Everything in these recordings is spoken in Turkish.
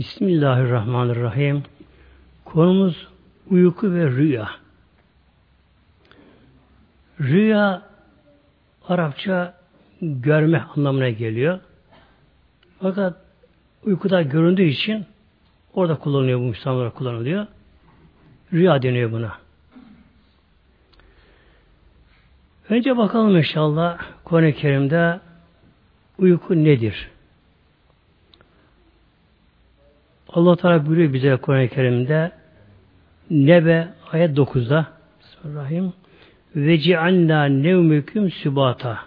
Bismillahirrahmanirrahim. Konumuz uyku ve rüya. Rüya Arapça görme anlamına geliyor. Fakat uykuda göründüğü için orada kullanılıyor bu Müslümanlar kullanılıyor. Rüya deniyor buna. Önce bakalım inşallah Kuran-ı Kerim'de uyku nedir? Allah Teala buyuruyor bize Kur'an-ı Kerim'de Nebe ayet 9'da Bismillahirrahmanirrahim ve cialna nevmüküm sübata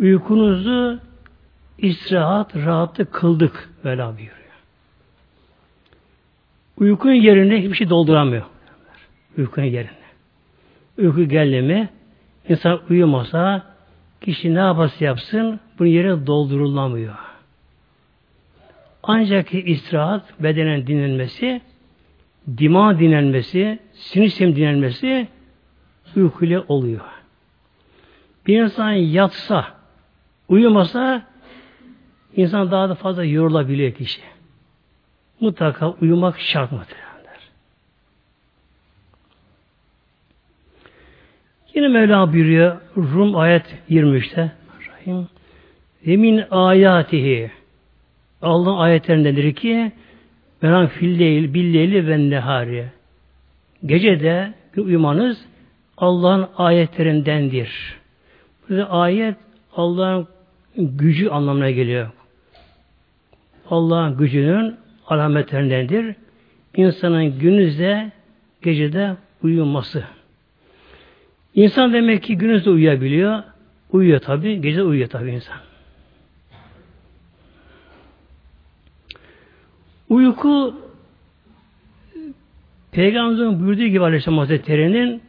uykunuzu istirahat, rahatı kıldık Vela buyuruyor. Uykunun yerine hiçbir şey dolduramıyor. Uykunun yerine. Uyku geldi mi insan uyumasa kişi ne yaparsa yapsın bunun yerine doldurulamıyor. Ancak istirahat, bedenen dinlenmesi, dima dinlenmesi, sinir dinlenmesi uykuyla oluyor. Bir insan yatsa, uyumasa insan daha da fazla yorulabiliyor kişi. Mutlaka uyumak şart muhtemelenler. Yine Mevla buyuruyor Rum ayet 23'te Rahim ve ayatihi Allah'ın ayetlerindendir ki Meran filleyl billeyli ve nehari. Gece de uyumanız Allah'ın ayetlerindendir. Burada ayet Allah'ın gücü anlamına geliyor. Allah'ın gücünün alametlerindendir. İnsanın gündüzde gecede uyuması. İnsan demek ki gündüzde uyuyabiliyor. Uyuyor tabi. Gece uyuyor tabi insan. Uyku Peygamberimizin buyurduğu gibi Aleyhisselam Hazretleri'nin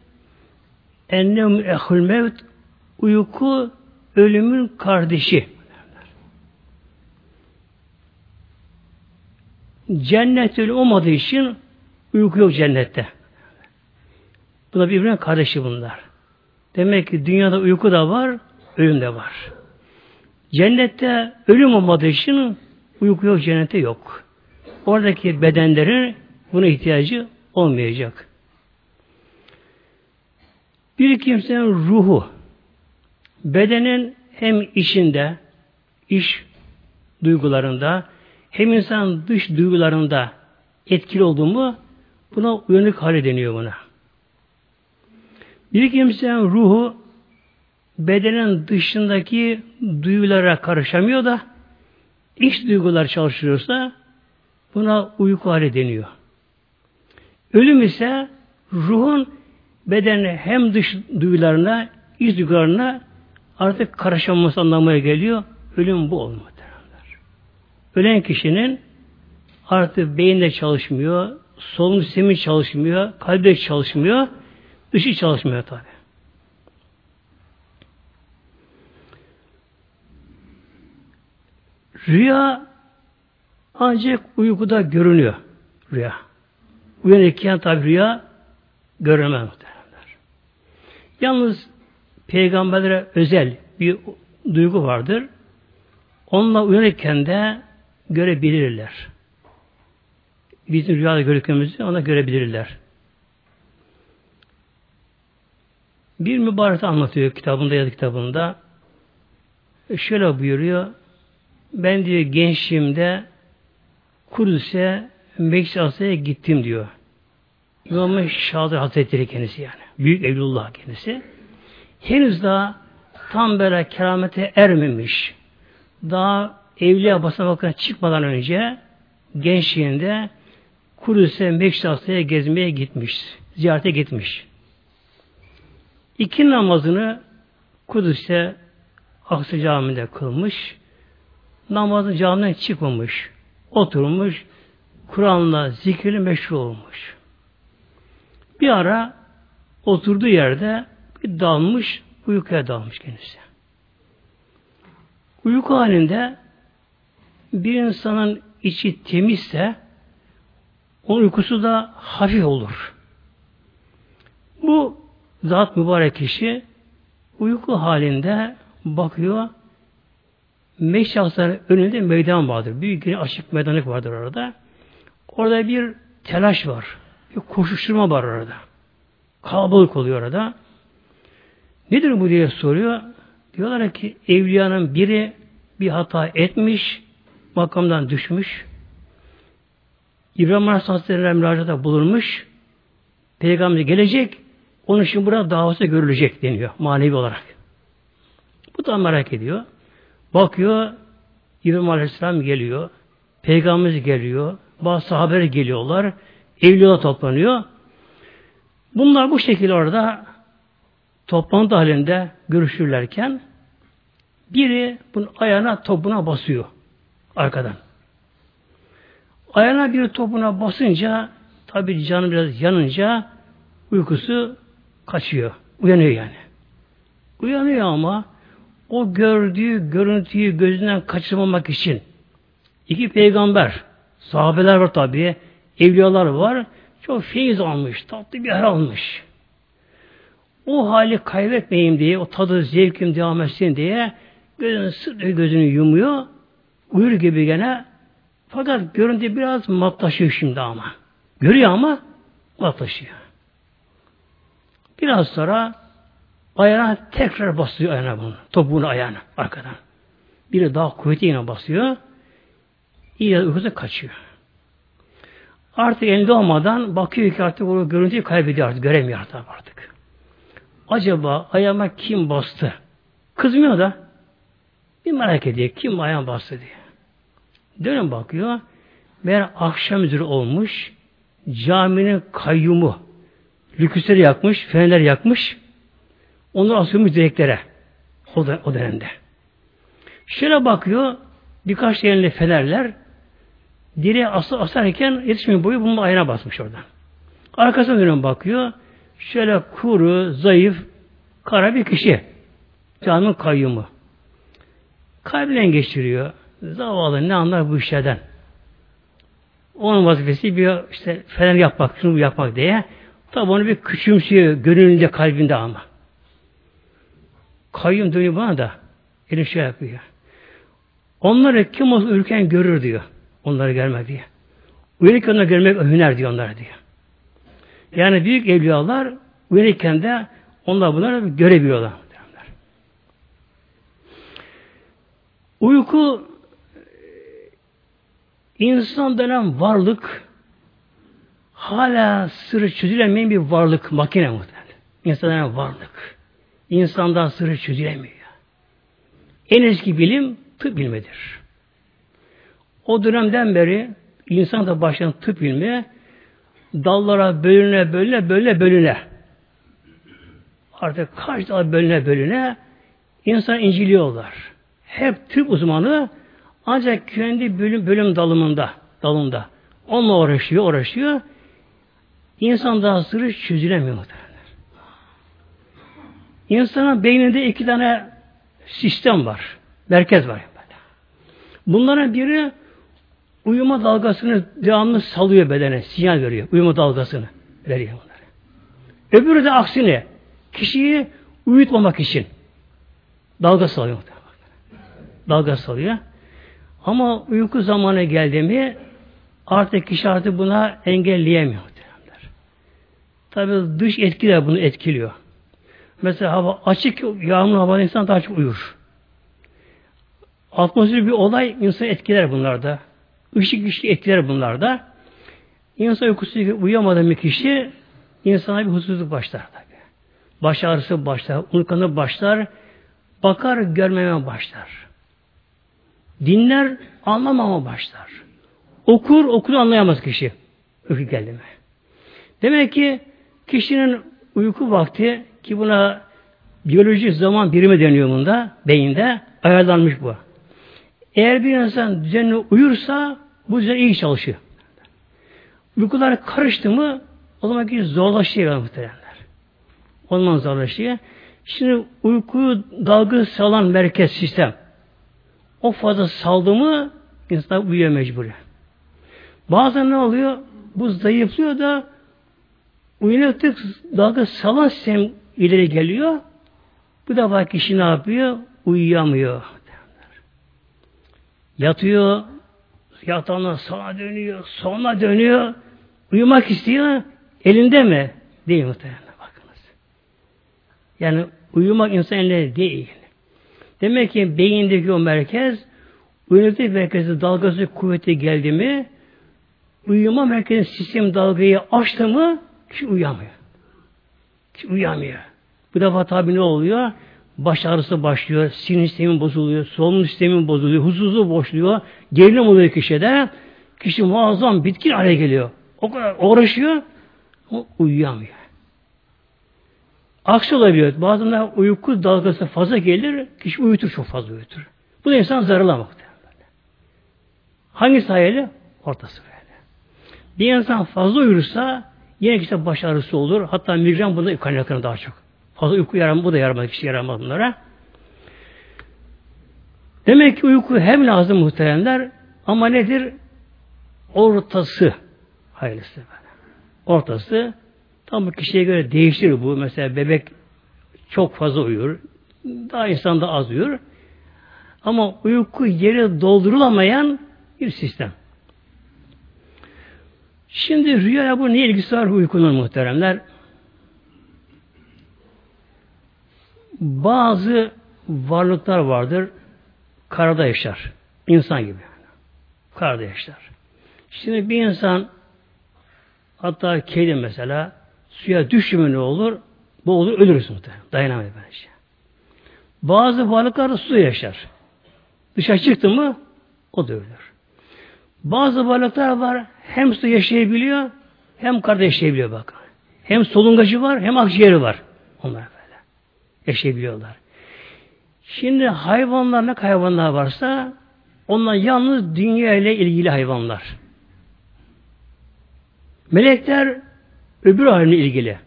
ennem ehul mevt uyku ölümün kardeşi. Cennet öyle olmadığı için uyku yok cennette. Bu da birbirine kardeşi bunlar. Demek ki dünyada uyku da var, ölüm de var. Cennette ölüm olmadığı için uyku yok, cennette yok oradaki bedenlerin buna ihtiyacı olmayacak. Bir kimsenin ruhu bedenin hem içinde iş duygularında hem insan dış duygularında etkili olduğu mu buna uyanık hale deniyor buna. Bir kimsenin ruhu bedenin dışındaki duygulara karışamıyor da iç duygular çalışıyorsa Buna uyku hali deniyor. Ölüm ise ruhun bedenine hem dış duyularına, iç duyularına artık karışamaması anlamına geliyor. Ölüm bu olmadır. Ölen kişinin artık beyinde çalışmıyor, solunum sistemi çalışmıyor, kalbi çalışmıyor, dışı çalışmıyor tabi. Rüya ancak uykuda görünüyor rüya. Uyanırken tabi rüya görünmez muhtemelenler. Yalnız peygamberlere özel bir duygu vardır. Onunla uyanırken de görebilirler. Bizim rüyada gördüklerimizi ona görebilirler. Bir mübarek anlatıyor kitabında ya da kitabında. Şöyle buyuruyor. Ben diyor gençliğimde Kudüs'e Meksik gittim diyor. İmam-ı Şadır Hazretleri kendisi yani. Büyük Evlullah kendisi. Henüz daha tam böyle keramete ermemiş. Daha evliya basamakına çıkmadan önce gençliğinde Kudüs'e Meksik gezmeye gitmiş. Ziyarete gitmiş. İki namazını Kudüs'te Aksa Camii'nde kılmış. Namazı camiden çıkmamış oturmuş, Kur'an'la zikirli meşhur olmuş. Bir ara oturduğu yerde bir dalmış, uykuya dalmış kendisi. Uyku halinde bir insanın içi temizse onun uykusu da hafif olur. Bu zat mübarek kişi uyku halinde bakıyor Meşrasların önünde meydan vardır. Büyük bir açık meydanlık vardır orada. Orada bir telaş var. Bir koşuşturma var orada. Kalabalık oluyor orada. Nedir bu diye soruyor. Diyorlar ki evliyanın biri bir hata etmiş, makamdan düşmüş. İbrahim Aleyhisselatü'ne müracaata bulunmuş. Peygamber gelecek, onun için burada davası görülecek deniyor manevi olarak. Bu da merak ediyor. Bakıyor, İbrahim Aleyhisselam geliyor, Peygamberimiz geliyor, bazı sahabeler geliyorlar, evliyalar toplanıyor. Bunlar bu şekilde orada toplantı halinde görüşürlerken biri bunun ayağına topuna basıyor arkadan. Ayağına bir topuna basınca tabi canı biraz yanınca uykusu kaçıyor. Uyanıyor yani. Uyanıyor ama o gördüğü görüntüyü gözünden kaçırmamak için iki peygamber, sahabeler var tabi, evliyalar var. Çok feyiz almış, tatlı bir yer almış. O hali kaybetmeyeyim diye, o tadı zevkim devam etsin diye gözünü sırtı gözünü yumuyor. Uyur gibi gene. Fakat görüntü biraz matlaşıyor şimdi ama. Görüyor ama matlaşıyor. Biraz sonra ayağına tekrar basıyor ayağına bunu. Topuğunu ayağına arkadan. Biri daha kuvvetli yine basıyor. İyi uykusu kaçıyor. Artık elinde olmadan bakıyor ki artık o görüntüyü kaybediyor artık. Göremiyor artık. Acaba ayağıma kim bastı? Kızmıyor da bir merak ediyor. Kim ayağıma bastı diye. Dönün bakıyor. Meğer akşam üzeri olmuş. Caminin kayyumu. Lüküsleri yakmış. Fenerler yakmış. Onları asıyormuş direklere. O, da, o dönemde. Şöyle bakıyor. Birkaç yerinde fenerler direğe asıl asarken yetişmeyen boyu bunun ayağına basmış oradan. Arkasına dönüp bakıyor. Şöyle kuru, zayıf, kara bir kişi. Caminin kayyumu. Kalbinden geçiriyor. Zavallı ne anlar bu işlerden. Onun vazifesi bir işte fener yapmak, şunu yapmak diye. Tabi onu bir küçümsüyor gönlünde kalbinde ama. Kayyum dönüyor bana da elini şey yapıyor. Onları kim olsa ülken görür diyor. Onları görmek diye. Uyanık onları görmek hüner diyor onlara diyor. Yani büyük evliyalar uyanıkken de onlar bunları görebiliyorlar. Uyku insan denen varlık hala sırrı çözülemeyen bir varlık, makine muhtemelen. İnsan denen varlık. İnsandan sırrı çözülemiyor. En eski bilim tıp bilmedir. O dönemden beri insan da başlayan tıp bilmi dallara bölüne bölüne bölüne bölüne artık kaç dal bölüne bölüne insan inciliyorlar. Hep tıp uzmanı ancak kendi bölüm, bölüm dalımında dalında onunla uğraşıyor, uğraşıyor. İnsan daha sırrı çözülemiyor. İnsanın beyninde iki tane sistem var. Merkez var. Bunların biri uyuma dalgasını devamlı salıyor bedene, sinyal veriyor. Uyuma dalgasını veriyor bunları. Öbürü de aksine kişiyi uyutmamak için dalga salıyor. Dalga salıyor. Ama uyku zamanı geldi mi artık kişi artık buna engelleyemiyor. Tabi dış etkiler bunu etkiliyor. Mesela hava açık, yağmur havada insan daha çok uyur. Atmosfer bir olay insan etkiler bunlarda. Işık güçlü etkiler bunlarda. İnsan uykusu uyuyamadan bir kişi insana bir huzursuzluk başlar tabi. Baş ağrısı başlar, unutkanlık başlar, bakar görmeme başlar. Dinler anlamama başlar. Okur, okur anlayamaz kişi. Uyku geldi mi? Demek ki kişinin uyku vakti ki buna biyolojik zaman birimi deniyor bunda, beyinde ayarlanmış bu. Eğer bir insan düzenli uyursa bu düzen iyi çalışıyor. Uykular karıştı mı o zaman ki zorlaşıyor muhtemelenler. Ondan zorlaşıyor. Şimdi uykuyu dalgı salan merkez sistem o fazla saldı mı insan uyuyor mecburi. Bazen ne oluyor? Bu zayıflıyor da uyanıklık dalga salan sistem ileri geliyor. Bu defa kişi ne yapıyor? Uyuyamıyor. Yatıyor, yatağına sağa dönüyor, sola dönüyor, uyumak istiyor, elinde mi? Değil muhtemelen bakınız. Yani uyumak insan elinde değil. Demek ki beyindeki o merkez, uyanıklık merkezi dalgası kuvveti geldi mi, uyuma merkezi sistem dalgayı açtı mı, kişi uyamıyor. Kişi uyamıyor. Bu defa tabi ne oluyor? Baş ağrısı başlıyor, sinir sistemi bozuluyor, solunum sistemi bozuluyor, huzursuzluğu boşluyor, gerilim oluyor kişide. Kişi muazzam bitkin hale geliyor. O kadar uğraşıyor, o uyuyamıyor. Aksi olabiliyor. Bazen uyku dalgası fazla gelir, kişi uyutur, çok fazla uyutur. Bu da insan zararlamak. Hangi hayali? Ortası böyle. Bir insan fazla uyursa yine işte baş ağrısı olur. Hatta migren bunda kaynaklanır daha çok. Fazla uyku yaramaz, bu da yaramaz, kişi yaramaz bunlara. Demek ki uyku hem lazım muhteremler ama nedir? Ortası. Hayırlısı. Ortası tam bu kişiye göre değişir bu. Mesela bebek çok fazla uyur. Daha insan da az uyur. Ama uyku yeri doldurulamayan bir sistem. Şimdi rüyaya bu ne ilgisi var uykunun muhteremler? Bazı varlıklar vardır. Karada yaşar. İnsan gibi. Karada yaşar. Şimdi bir insan hatta kedi mesela suya düştü ne olur? Bu olur ölürüz muhtemelen. Dayanamayız bence. Bazı varlıklar da suda yaşar. Dışarı çıktı mı o da ölür. Bazı varlıklar var hem su yaşayabiliyor hem karda yaşayabiliyor bakın. Hem solungacı var hem akciğeri var. Onlar böyle. Yaşayabiliyorlar. Şimdi hayvanlar ne hayvanlar varsa onlar yalnız dünya ile ilgili hayvanlar. Melekler öbür alemle ilgili.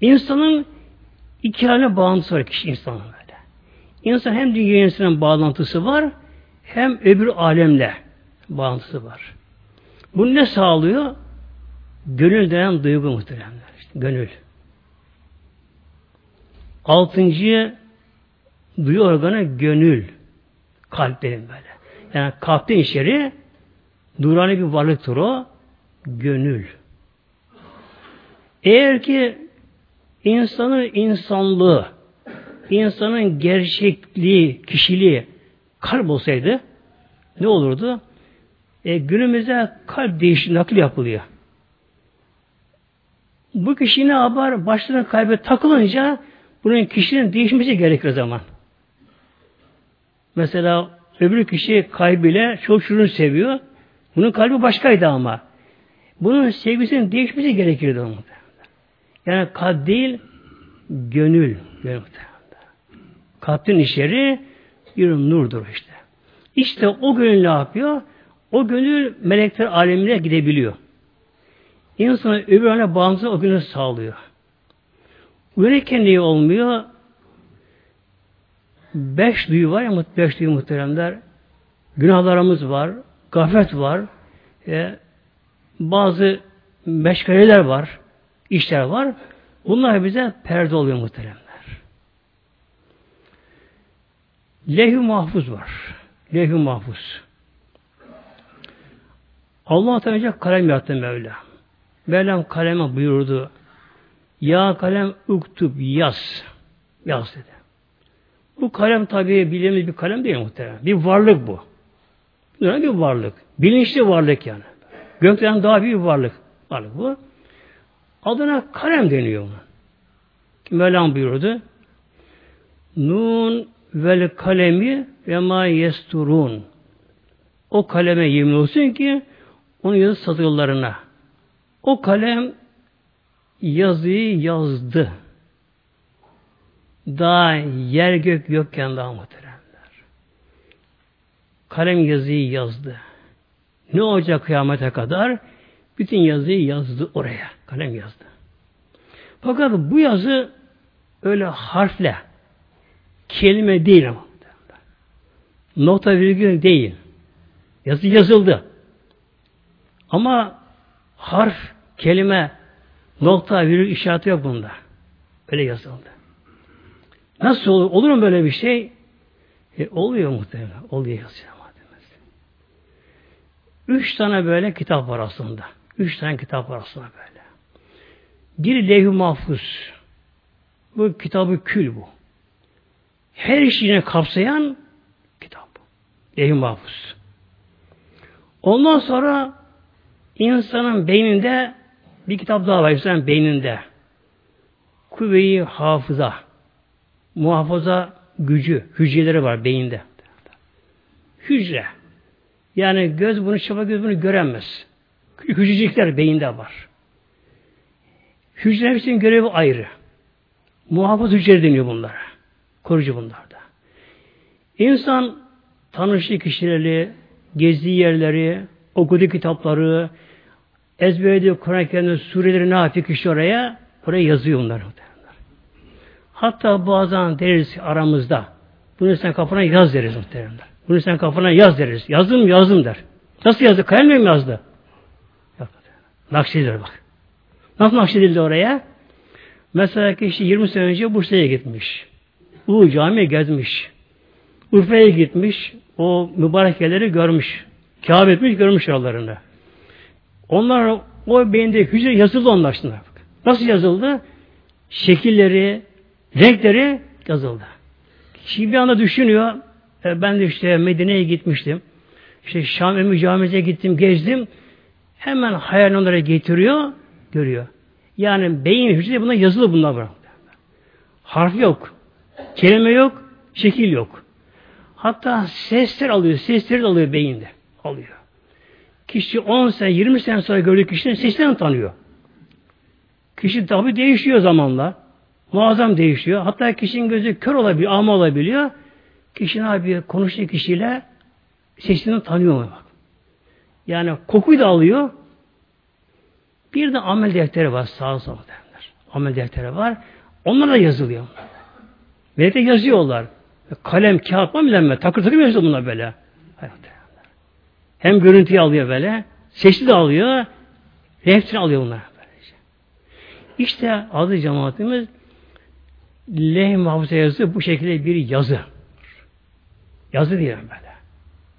İnsanın iki haline bağlantısı var kişi insanın böyle. İnsan hem dünya insanın bağlantısı var hem öbür alemle bağlantısı var. Bu ne sağlıyor? Gönül denen duygu muhteremler. İşte gönül. Altıncı duyu organı gönül. Kalplerin böyle. Yani kalpten içeri durani bir varlıktır o. Gönül. Eğer ki insanın insanlığı, insanın gerçekliği, kişiliği kalp olsaydı ne olurdu? E, günümüzde kalp değişim nakli yapılıyor. Bu kişi ne yapar? Başlarına kalbe takılınca bunun kişinin değişmesi gerekir zaman. Mesela öbür kişi kalbiyle çok şunu seviyor. Bunun kalbi başkaydı ama. Bunun sevgisinin değişmesi gerekirdi onun. Yani kalp değil, gönül. gönül Kalbin içeri bir nurdur işte. İşte o gönül ne yapıyor? O gönül melekler alemine gidebiliyor. İnsanın öbür aleme bağımsız o gönül sağlıyor. Uyanıkken niye olmuyor? Beş duyu var ya, beş duyu muhteremler. Günahlarımız var, gaflet var, e, bazı meşgaleler var, işler var. Bunlar bize perde oluyor muhteremler. Lehü mahfuz var. Lehü mahfuz. Allah Teala kalem yarattı Mevla. Mevlam kaleme buyurdu. Ya kalem uktub yaz. Yaz dedi. Bu kalem tabi bildiğimiz bir kalem değil muhtemelen. Bir varlık bu. Ne bir varlık. Bilinçli varlık yani. Gökten daha büyük bir varlık. Varlık bu. Adına kalem deniyor ona. Mevlam buyurdu. Nun vel kalemi ve ma yesturun. O kaleme yemin olsun ki onu yazı satıyorlarına. O kalem yazıyı yazdı. Daha yer gök yokken daha muhteremler. Kalem yazıyı yazdı. Ne olacak kıyamete kadar? Bütün yazıyı yazdı oraya. Kalem yazdı. Fakat bu yazı öyle harfle kelime değil ama. Nokta virgül değil. Yazı yazıldı. Ama harf, kelime, nokta, virgül işareti yok bunda. Öyle yazıldı. Nasıl olur? Olur mu böyle bir şey? E, oluyor muhtemelen. Oluyor yazıyor. Üç tane böyle kitap var aslında. Üç tane kitap var aslında böyle. Bir levh-i mahfuz. Bu kitabı kül bu. Her şeyini kapsayan kitap. Levh-i mahfuz. Ondan sonra insanın beyninde bir kitap daha var insanın beyninde. Kuvve-i hafıza. Muhafaza gücü, hücreleri var beyinde. Hücre. Yani göz bunu çaba göz bunu göremez. Hücrecikler beyinde var. Hücre için görevi ayrı. Muhafız hücre deniyor bunlara. Korucu bunlarda. İnsan tanıştığı kişileri, gezdiği yerleri, okuduğu kitapları, ezberlediği Kur'an-ı Kerim'de sureleri ne kişi oraya? Oraya yazıyor bunlar. Hatta bazen deriz aramızda. Bunu sen kafana yaz deriz muhteremler. Bunu sen kafana yaz deriz. Yazdım yazdım der. Nasıl yazdı? Kalemle mi yazdı? Nakşedilir bak. Nasıl nakşedildi oraya? Mesela kişi 20 sene önce Bursa'ya gitmiş. Ulu Cami'ye gezmiş. Urfa'ya gitmiş. O mübarek yerleri görmüş. Kabe etmiş, görmüş oralarını. Onlar o beyinde hücre yazıldı onlar şimdi. Nasıl yazıldı? Şekilleri, renkleri yazıldı. Şimdi bir anda düşünüyor. E, ben de işte Medine'ye gitmiştim. İşte Şam Emi Camii'ne gittim, gezdim. Hemen hayal onlara getiriyor, görüyor. Yani beyin hücresi buna yazılı bunlar var. Harf yok. Kelime yok. Şekil yok. Hatta sesler alıyor. Sesleri de alıyor beyinde. Alıyor. Kişi 10 sene, 20 sene sonra gördüğü kişinin seslerini tanıyor. Kişi tabi değişiyor zamanla. Muazzam değişiyor. Hatta kişinin gözü kör olabiliyor, ama olabiliyor. Kişi ne yapıyor? Konuştuğu kişiyle sesini tanıyor mu? Yani kokuyu da alıyor. Bir de amel defteri var. Sağ sola derler. Amel defteri var. Onlar da yazılıyor. Melekler yazıyorlar. Kalem, kağıt mı bilenme. Takır takır yazıyor bunlar böyle. Hem görüntüyü alıyor böyle. Sesli de alıyor. Hepsini alıyor bunlar. Böylece. İşte adı cemaatimiz leh mahfuza yazı bu şekilde bir yazı. Yazı diyelim böyle.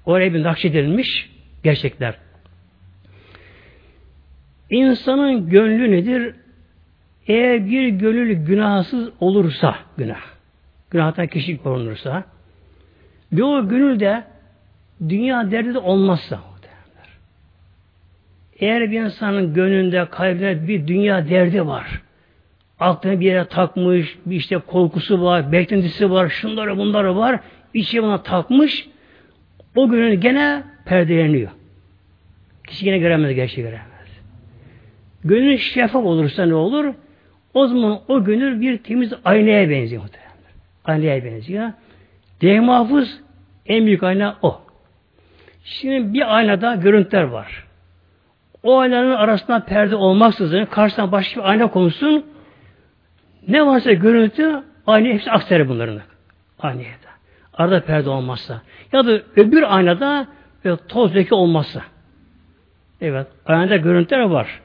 Oraya bir nakşedilmiş gerçekler. İnsanın gönlü nedir? Eğer bir gönül günahsız olursa, günah, günahtan kişi korunursa, bir o gönülde dünya derdi de olmazsa, eğer bir insanın gönlünde, kalbinde bir dünya derdi var, aklına bir yere takmış, bir işte korkusu var, beklentisi var, şunları bunları var, bir şey buna takmış, o gönül gene perdeleniyor. Kişi gene göremez, gerçeği göremez. Gönül şeffaf olursa ne olur? O zaman o gönül bir temiz aynaya benziyor. Aynaya benziyor. Dev mahfuz en büyük ayna o. Şimdi bir aynada görüntüler var. O aynanın arasında perde olmaksızın karşısına başka bir ayna konsun ne varsa görüntü aynı hepsi aktarır bunların. Aynaya da. Arada perde olmazsa. Ya da öbür aynada toz leke olmazsa. Evet. Aynada görüntüler var.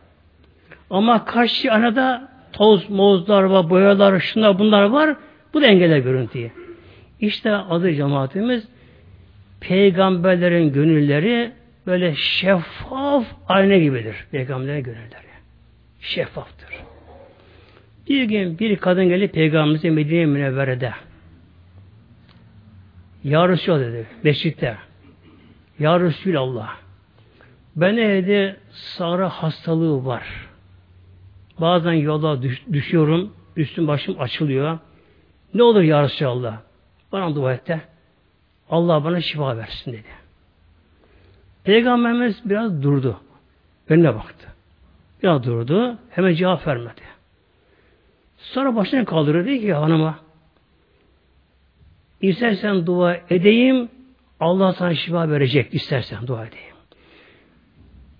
Ama karşı aynada toz, mozlar var, boyalar, şunlar bunlar var. Bu da engeller görüntüyü. İşte adı cemaatimiz peygamberlerin gönülleri böyle şeffaf ayna gibidir. Peygamberlerin gönülleri. Şeffaftır. Bir gün bir kadın gelip peygamberimize Medine Münevvere'de Ya Resulallah dedi. Mescitte. Ya Resulallah. Ben evde sarı hastalığı var. Bazen yola düş, düşüyorum. Üstüm başım açılıyor. Ne olur ya Resulallah? Bana dua et de Allah bana şifa versin dedi. Peygamberimiz biraz durdu. Önüne baktı. Biraz durdu. Hemen cevap vermedi. Sonra başını kaldırdı dedi ki hanıma istersen dua edeyim Allah sana şifa verecek istersen dua edeyim.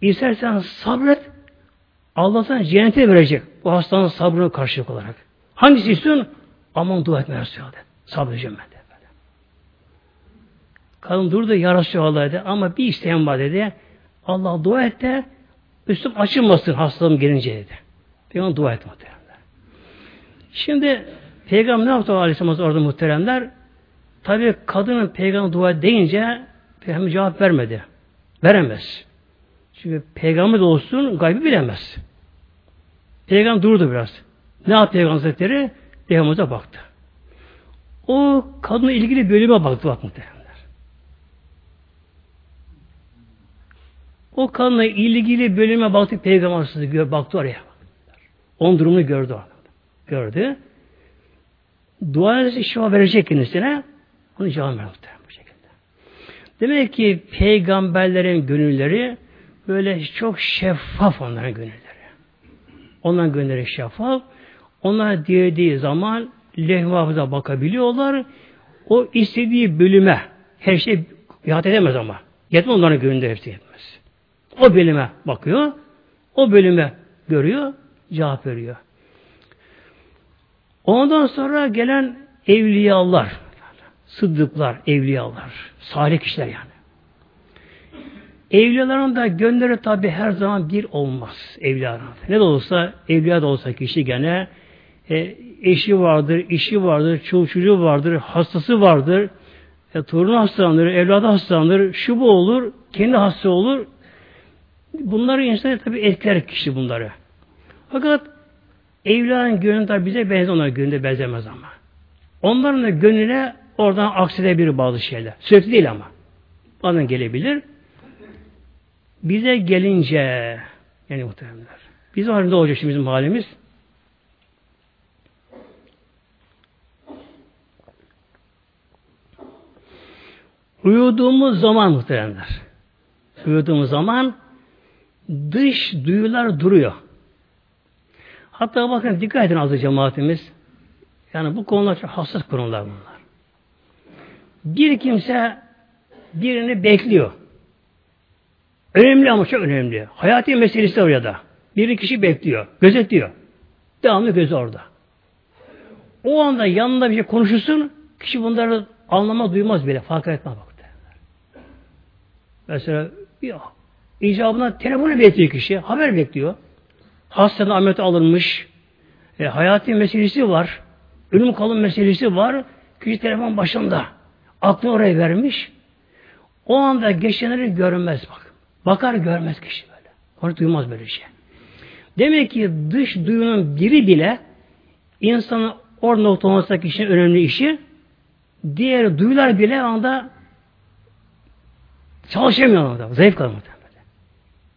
İstersen sabret Allah sana cennete verecek bu hastanın sabrını karşılık olarak. Hangisi istiyorsun? Aman dua etme Resulallah. Sabredeceğim ben. Kadın durdu ya Resulallah dedi ama bir isteğim var dedi. Allah dua et de üstüm açılmasın hastalığım gelince dedi. Peygamber dua et muhteremler. Şimdi Peygamber ne yaptı Aleyhisselam orada muhteremler? Tabi kadının peygamber dua deyince peygamber cevap vermedi. Veremez. Çünkü peygamber de olsun gaybı bilemez. Peygamber durdu biraz. Ne yaptı Peygamber Hazretleri? Peygamber'e baktı. O kadınla ilgili bölüme baktı bak muhtemelenler. O kadınla ilgili bölüme baktı Peygamber baktı oraya. Onun durumunu gördü. Gördü. Dua ederse şifa verecek kendisine. Onu cevap verdi bu şekilde. Demek ki peygamberlerin gönülleri böyle çok şeffaf onların gönülleri. Onların gönülleri şeffaf. Onlar dilediği zaman lehvafıza bakabiliyorlar. O istediği bölüme her şey ihat edemez ama. Yetmez onların gönlünde hepsi. O bölüme bakıyor. O bölüme görüyor. Cevap veriyor. Ondan sonra gelen evliyalar, sıddıklar, evliyalar, salih kişiler yani. Evliyaların da gönderı tabi her zaman bir olmaz evliyaların. Ne de olsa, evliya da olsa kişi gene e, eşi vardır, işi vardır, çocuğu vardır, hastası vardır, e, torunu hastalanır, evladı hastalanır, şu bu olur, kendi hasta olur. Bunları insanlar tabi etkiler kişi bunları. Fakat evliyanın gönlü tabi bize benzer, onların gönlüne benzemez ama. Onların da gönlüne oradan aksilebilir bazı şeyler. Sürekli değil ama. Bazen gelebilir. Bize gelince yani muhteremler. Bizim halinde olacak şimdi bizim halimiz. Uyuduğumuz zaman muhteremler. Uyuduğumuz zaman dış duyular duruyor. Hatta bakın dikkat edin azı cemaatimiz. Yani bu konular çok hassas konular bunlar. Bir kimse birini bekliyor. Önemli ama çok önemli. Hayati meselesi orada. Bir kişi bekliyor, gözetliyor. Devamlı gözü orada. O anda yanında bir şey konuşursun, kişi bunları anlama duymaz bile, fark etmez bak. Mesela bir icabına telefonu bekliyor kişi, haber bekliyor. Hastanın ameliyat alınmış, e, hayati meselesi var, ölüm kalım meselesi var, kişi telefon başında. Aklını oraya vermiş. O anda geçenleri görmez bak. Bakar görmez kişi böyle. Onu duymaz böyle şey. Demek ki dış duyunun biri bile insanın orada olması kişinin önemli işi diğer duyular bile anda çalışamıyorlar da. Zayıf kalıyorlar.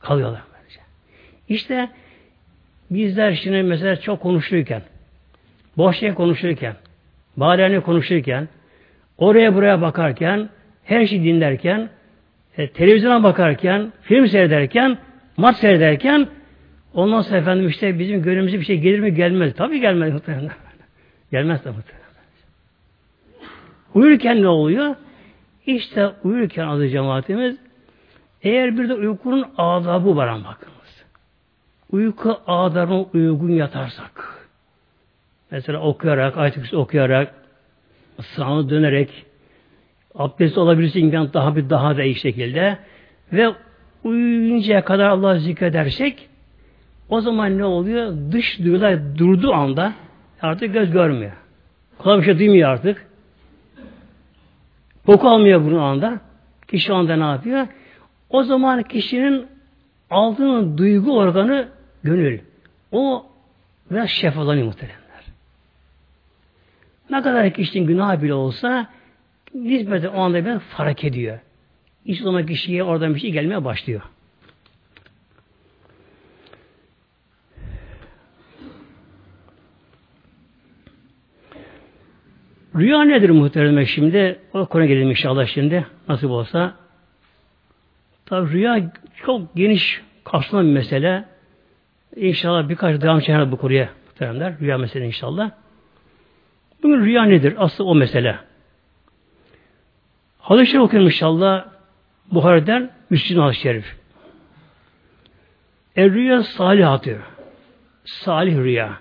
Kalıyorlar böylece. İşte bizler şimdi mesela çok konuşurken boş şey konuşurken bağırlarını konuşurken oraya buraya bakarken her şey dinlerken e, televizyona bakarken film seyrederken maç seyrederken ondan sonra efendim işte bizim gönlümüze bir şey gelir mi gelmez. Tabii gelmez muhtemelen. Gelmez de muhtemelen. Uyurken ne oluyor? İşte uyurken adı cemaatimiz eğer bir de uykunun adabı var ama bakınız. Uyku adabına uygun yatarsak mesela okuyarak, ayet okuyarak sağını dönerek abdest olabilirse imkan daha bir daha da iyi şekilde ve uyuyuncaya kadar Allah zikredersek o zaman ne oluyor? Dış duyular durduğu anda artık göz görmüyor. Kulak bir şey duymuyor artık. Koku almıyor bunun anda. Kişi anda ne yapıyor? O zaman kişinin aldığın duygu organı gönül. O biraz şefalanıyor muhteremler. Ne kadar kişinin günah bile olsa nispeten o anda ben fark ediyor. İş zaman kişiye oradan bir şey gelmeye başlıyor. Rüya nedir muhterem şimdi? O konuya gelelim inşallah şimdi. Nasıl olsa. Tabi rüya çok geniş kapsayan bir mesele. İnşallah birkaç devam çeker bu konuya muhteremler. Rüya mesele inşallah. Bugün rüya nedir? Aslı o mesele. Hadis-i Şerif okuyalım inşallah. Buhari'den Müslüm Hadis-i Şerif. Er rüya salihatı. Salih rüya.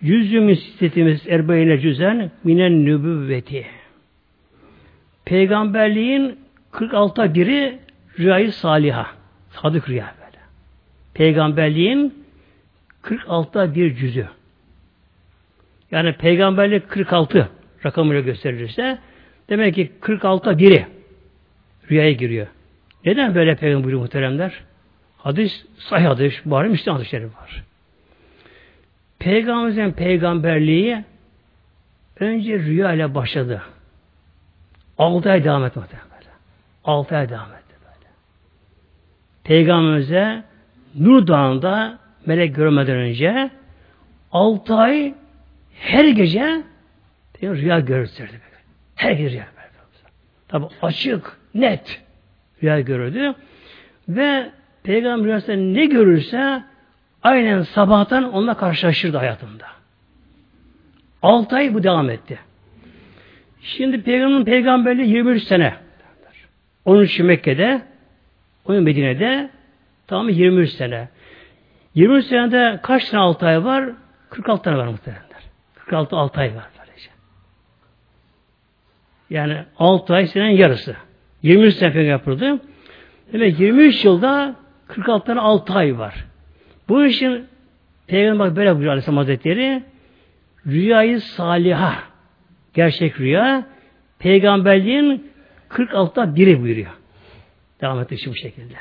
Yüzümüz sitemiz erbayine cüzen minen nübüvveti. Peygamberliğin 46'a biri rüyayı saliha. Sadık rüya böyle. Peygamberliğin 46'a bir cüzü. Yani peygamberlik 46 rakamıyla gösterilirse demek ki 46'a biri rüyaya giriyor. Neden böyle peygamber buyuruyor muhteremler? Hadis sahih hadis, bari Müslüman hadisleri var. Peygamberimizin peygamberliği önce rüya ile başladı. Altı ay devam böyle. Altı ay devam etti. Peygamberimize Nur Dağı'nda melek görmeden önce altı ay her gece rüya görürdü. Her gece rüya Tabi açık, net rüya görürdü. Ve Peygamber rüyasında ne görürse aynen sabahtan onunla karşılaşırdı hayatında. Altı ay bu devam etti. Şimdi Peygamber'in peygamberliği 23 sene. 13 Mekke'de, 10 Medine'de tamam 23 sene. 23 senede kaç tane 6 ay var? 46 tane var muhtemelenler. 46 6 ay var böylece. Yani 6 ay senenin yarısı. 23 sene yapıldı. Demek 23 yılda 46 tane 6 ay var. Bu işin Peygamber böyle buyuruyor Aleyhisselam Hazretleri rüyayı saliha gerçek rüya peygamberliğin 46'da biri buyuruyor. Devam etti bu şekilde.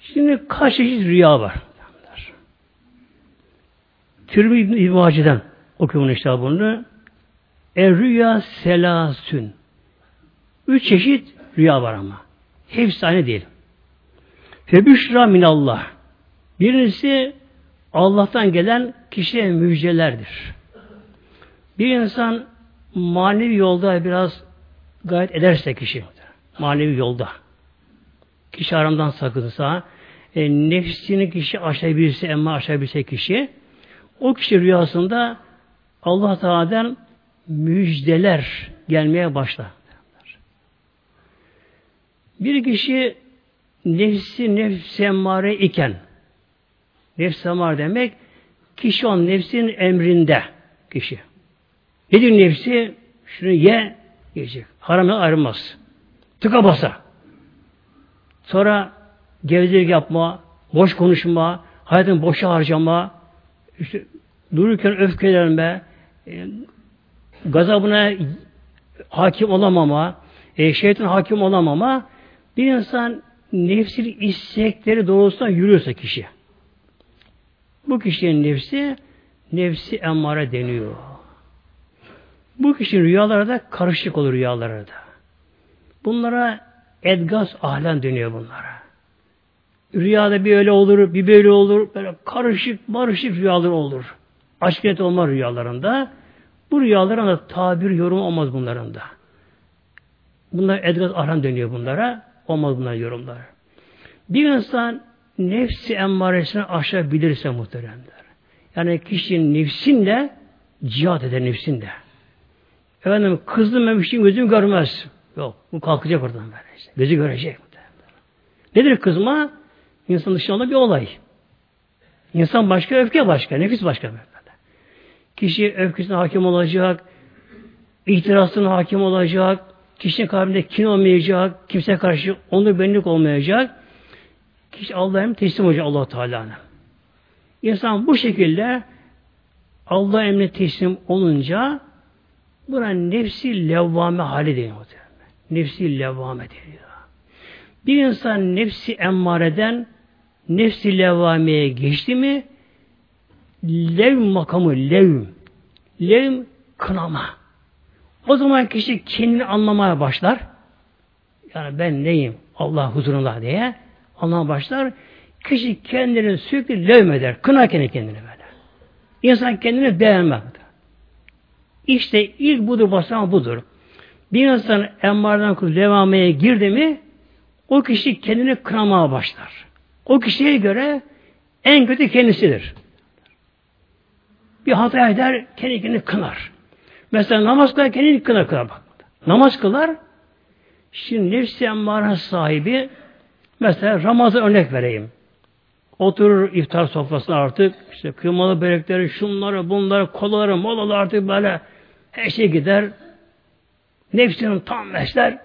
Şimdi kaç çeşit rüya var? Türbü İbn-i İbn okuyor işte bunu. E rüya selasün. Üç çeşit rüya var ama. Hepsi aynı değil. Febüşra minallah. Birincisi Allah'tan gelen kişiye müjdelerdir. Bir insan manevi yolda biraz gayet ederse kişi, manevi yolda, kişi aramdan sakınsa, e, nefsini kişi aşabilse ama aşabilse kişi, o kişi rüyasında Allah Teala'dan müjdeler gelmeye başlar. Bir kişi nefsi nefsi emmare iken nefsi emmare demek kişi on nefsin emrinde kişi. Nedir nefsi? Şunu ye, yiyecek. Haramdan ayrılmaz. Tıka basa. Sonra gevezelik yapma, boş konuşma, hayatın boşa harcama, işte dururken öfkelenme, e, gazabına hakim olamama, e, şeytan hakim olamama, bir insan nefsin istekleri doğrultusunda yürüyorsa kişi. Bu kişinin nefsi nefsi emmare deniyor. Bu kişinin rüyaları da karışık olur rüyaları da. Bunlara edgaz ahlen deniyor bunlara. Rüyada bir öyle olur, bir böyle olur. Böyle karışık, barışık rüyalar olur. Aşk net olmaz rüyalarında. Bu rüyaların da tabir, yorum olmaz bunların da. Bunlar edgaz ahlen deniyor bunlara. Olmaz bunlar yorumlar. Bir insan nefsi emmaresini aşabilirse muhteremler. Yani kişinin nefsinle cihat eder nefsinde. Efendim kızdım ben bir şeyin gözüm görmez. Yok. Bu kalkacak oradan böylece. Gözü görecek. Nedir kızma? İnsan dışında bir olay. İnsan başka, öfke başka, nefis başka. Böyle. Kişi öfkesine hakim olacak, ihtirasına hakim olacak, kişinin kalbinde kin olmayacak, kimse karşı onur benlik olmayacak. Kişi Allah'a teslim olacak allah Teala'na. İnsan bu şekilde Allah emrine teslim olunca buna nefsi levvame hali deniyor. Nefsi levvame deniyor. Bir insan nefsi emmareden nefsi levvameye geçti mi lev makamı lev lev kınama. O zaman kişi kendini anlamaya başlar. Yani ben neyim Allah huzurunda diye anlamaya başlar. Kişi kendini sürekli levmeder. Kınar kendi kendini böyle. İnsan kendini beğenmez. İşte ilk budur basamak budur. Bir insan emmardan kul levameye girdi mi o kişi kendini kınamaya başlar. O kişiye göre en kötü kendisidir. Bir hata eder, kendi kendini kınar. Mesela namaz kılar, kendini kınar kılar. Bak. Namaz kılar, şimdi nefsi emmara sahibi mesela Ramazan örnek vereyim. Oturur iftar sofrasına artık işte kıymalı börekleri, şunları, bunları, kolaları, molaları artık böyle her şey gider. Nefsinin tam mesler.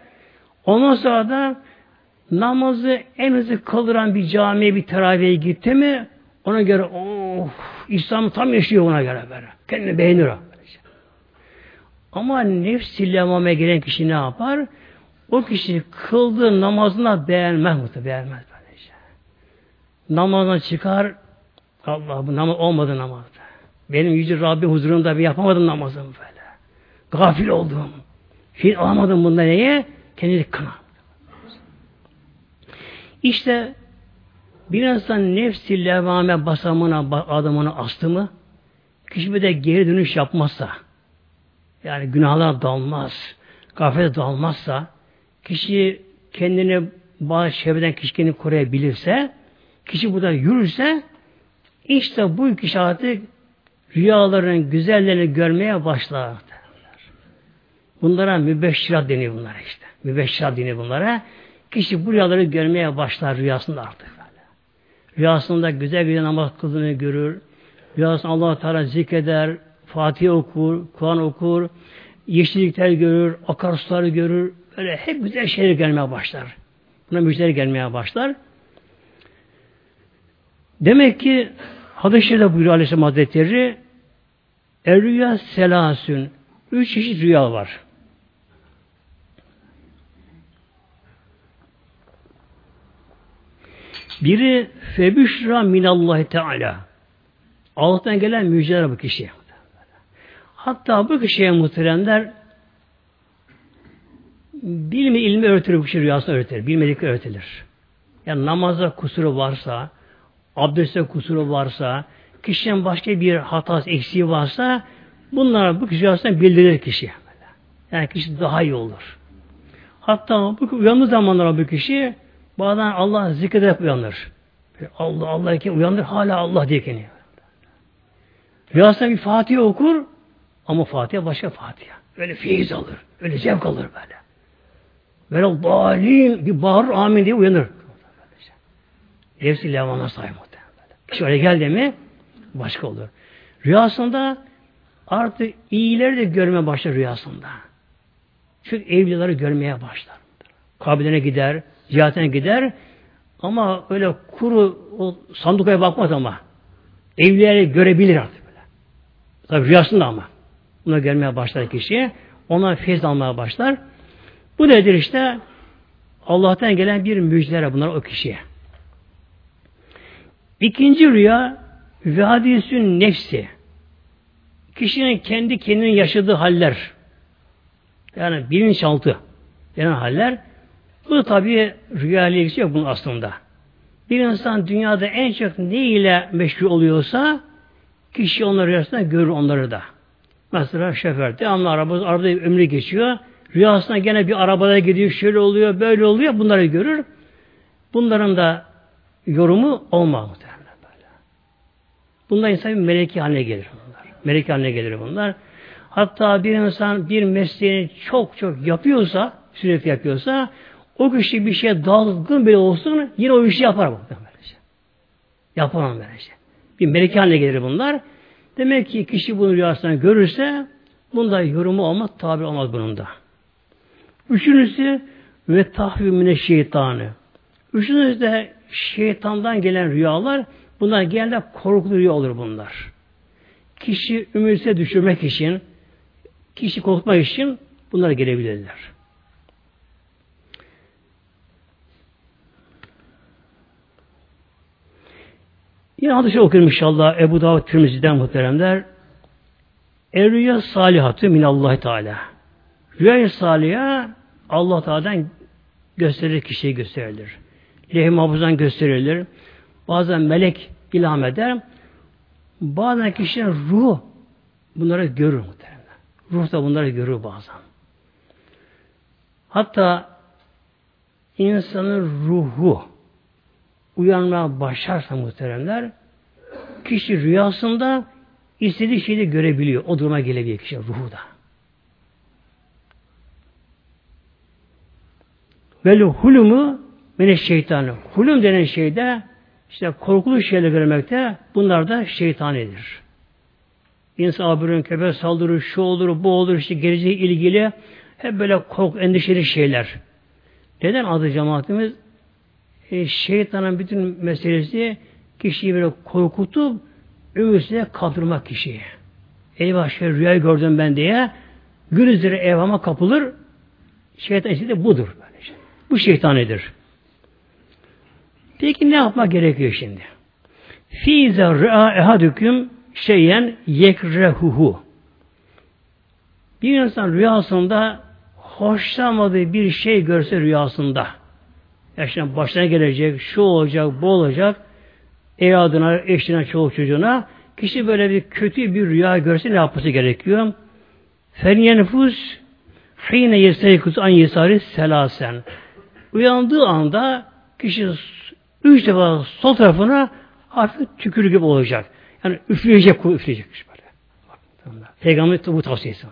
Ondan sonra da namazı en hızlı kıldıran bir camiye, bir teraviye gitti mi ona göre oh, İslam'ı tam yaşıyor ona göre böyle. Kendini beğenir. Ama nefs sillemame gelen kişi ne yapar? o kişi kıldığı namazına beğenmez mutlu, beğenmez böylece. Şey. Namazdan çıkar, Allah bu namaz olmadı namaz. Benim yüce Rabbi huzurunda bir yapamadım namazımı böyle. Gafil oldum. Fiil alamadım bunda neye? Kendini kına. İşte bir insan nefsi levame basamına adamını astı mı kişi bir de geri dönüş yapmazsa yani günahlar dalmaz gaflete dalmazsa kişi kendini bazı çevreden kişi kendini koruyabilirse kişi burada yürürse işte bu kişi artık rüyaların güzellerini görmeye başlar. Bunlara mübeşşirat deniyor bunlara işte. Mübeşşirat deniyor bunlara. Kişi bu rüyaları görmeye başlar rüyasında artık. Böyle. Rüyasında güzel bir namaz kıldığını görür. Rüyasında allah Teala zikreder, Fatiha okur, Kur'an okur, yeşillikler görür, akarsuları görür. Böyle hep güzel şeyler gelmeye başlar. Buna müjdeler gelmeye başlar. Demek ki hadis-i şerifte buyuruyor Aleyhisselam Hazretleri Er rüya selasün. Üç çeşit rüya var. Biri febüşra minallahi teala. Allah'tan gelen müjdeler bu kişiye. Hatta bu kişiye muhteremler bilmi ilmi öğretir bu kişi rüyasını öğretir. Bilmedik öğretilir. Yani namazda kusuru varsa, abdestte kusuru varsa, kişinin başka bir hatası, eksiği varsa bunlar bu kişi rüyasından bildirir kişiye. Yani kişi daha iyi olur. Hatta bu uyandığı zamanlar bu kişi bazen Allah zikrederek uyanır. Allah Allah iken uyanır hala Allah diye kendini. Rüyasında bir Fatiha okur ama Fatiha başka Fatiha. Öyle feyiz alır. Öyle zevk alır böyle. Böyle dalim bir bağırır amin diye uyanır. Nefsi levana sahip. Kişi öyle geldi mi başka olur. Rüyasında artık iyileri de görmeye başlar rüyasında. Çünkü evlileri görmeye başlar. Kabrine gider, ziyaretine gider ama öyle kuru o sandukaya bakmaz ama evlileri görebilir artık böyle. Tabi rüyasında ama. Buna gelmeye başlar kişi. Ona feyz almaya başlar. Bu nedir işte? Allah'tan gelen bir müjdelere bunlar o kişiye. İkinci rüya ve hadisün nefsi. Kişinin kendi kendinin yaşadığı haller. Yani bilinçaltı denen haller. Bu tabi rüya ile ilgisi yok bunun aslında. Bir insan dünyada en çok ne ile meşgul oluyorsa kişi onları rüyasında görür onları da. Mesela şoför devamlı araba, arabada ömrü geçiyor. Rüyasına gene bir arabada gidiyor, şöyle oluyor, böyle oluyor. Bunları görür. Bunların da yorumu olmaz muhtemelen böyle. Bunlar insan bir meleki haline gelir bunlar. Meleki haline gelir bunlar. Hatta bir insan bir mesleğini çok çok yapıyorsa, sürekli yapıyorsa, o kişi bir şeye dalgın bile olsun, yine o işi yapar muhtemelen. Yapar böylece. Bir meleki haline gelir bunlar. Demek ki kişi bunu rüyasından görürse bunda yorumu olmaz, tabi olmaz bunun da. Üçüncüsü ve tahvimine şeytanı. Üçüncüsü de şeytandan gelen rüyalar bunlar genelde korkulu rüya olur bunlar. Kişi ümitsizliğe düşürmek için kişi korkmak için bunlara gelebilirler. Yine hadisi okuyalım inşallah Ebu Davud Tirmizi'den muhteremler. Er rüya salihatı minallahi teala. Rüya saliha Allah Teala'dan gösterir kişiye gösterilir. Lehim mahfuzdan gösterilir. Bazen melek ilham eder. Bazen kişinin ruh bunları görür muhtemelen. Ruh da bunları görür bazen. Hatta insanın ruhu uyanmaya başlarsa muhteremler kişi rüyasında istediği şeyi de görebiliyor. O duruma gelebiliyor kişi ruhu da. Vel hulumu mene şeytanı. Hulum denen şeyde işte korkulu şeyler görmekte bunlar da şeytanidir. İnsan abirün köpek saldırır, şu olur, bu olur, işte geleceğe ilgili hep böyle kork, endişeli şeyler. Neden adı cemaatimiz? E, şeytanın bütün meselesi kişiyi böyle korkutup ümitsine kaldırmak kişiyi. Eyvah şey rüya gördüm ben diye gün üzere evhama kapılır. Şeytan işte budur. Bu şeytanidir. Peki ne yapmak gerekiyor şimdi? Fize r'a ehadüküm şeyen yekrehuhu. Bir insan rüyasında hoşlanmadığı bir şey görse rüyasında yaşına başına gelecek, şu olacak, bu olacak evladına, eşine, çoğu çocuğuna kişi böyle bir kötü bir rüya görse ne yapması gerekiyor? Fenyenfus hine yesteykuz an yesari selasen. Uyandığı anda kişi üç defa sol tarafına hafif tükür gibi olacak. Yani üfleyecek, üfleyecek böyle. Peygamber bu tavsiyesi.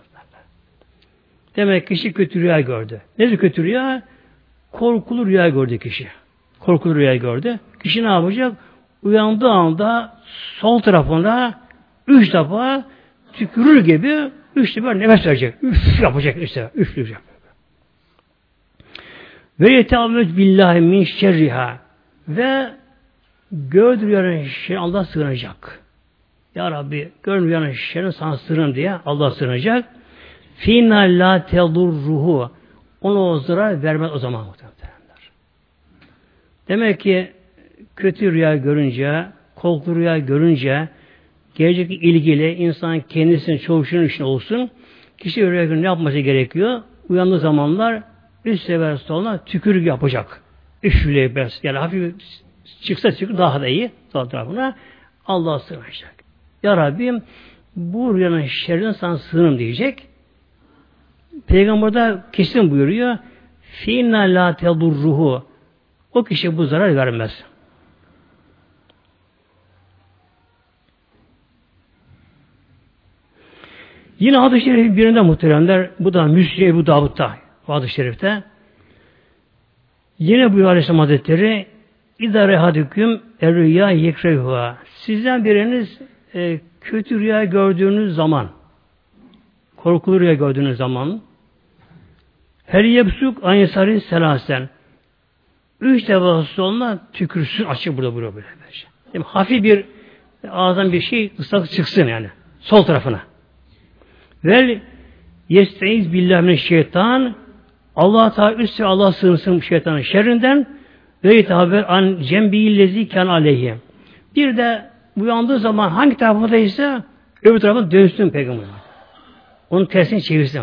Demek kişi kötü rüya gördü. Nedir kötü rüya? Korkulu rüya gördü kişi. Korkulu rüya gördü. Kişi ne yapacak? Uyandığı anda sol tarafına üç defa tükürür gibi üç defa nefes verecek. Üf yapacak işte. Üfleyecek. Ve yetavved billahi min şerriha ve gördüğü rüyanın şerri Allah sığınacak. Ya Rabbi gördüğü rüyanın şerrini sana sığınırım diye Allah sığınacak. Fina la ruhu. Ona o zarar vermez o zaman muhtemelenler. Demek ki kötü rüya görünce, korkulu rüya görünce, gelecek ilgili insan kendisinin çoğuşunun için olsun, kişi rüya görünce yapması gerekiyor? Uyandığı zamanlar üst sefer soluna tükürük yapacak. Üfleyip yani hafif çıksa çıkır daha da iyi sol tarafına Allah'a sığınacak. Ya Rabbim bu rüyanın şerrinden sana sığınım diyecek. Peygamber de kesin buyuruyor. Fînâ lâ ruhu. O kişi bu zarar vermez. Yine hadis-i şerif birinde muhteremler, bu da Müslim Ebu Davud'da, hadis-i şerifte. Yine bu Aleyhisselam Hazretleri İdare hadüküm erüya yekrehuha. Sizden biriniz e, kötü rüya gördüğünüz zaman korkulu rüya gördüğünüz zaman her yepsuk anyesari selasen üç defa soluna tükürsün açık burada burada böyle. Yani hafif bir ağzından bir şey ıslak çıksın yani. Sol tarafına. Vel yesteiz billah şeytan Allah Teala üstü Allah sığınsın şeytanın şerrinden ve haber an cembiyillezi kan aleyhi. Bir de uyandığı zaman hangi tarafındaysa öbür tarafa dönsün peygamber. Onun tersini çevirsin.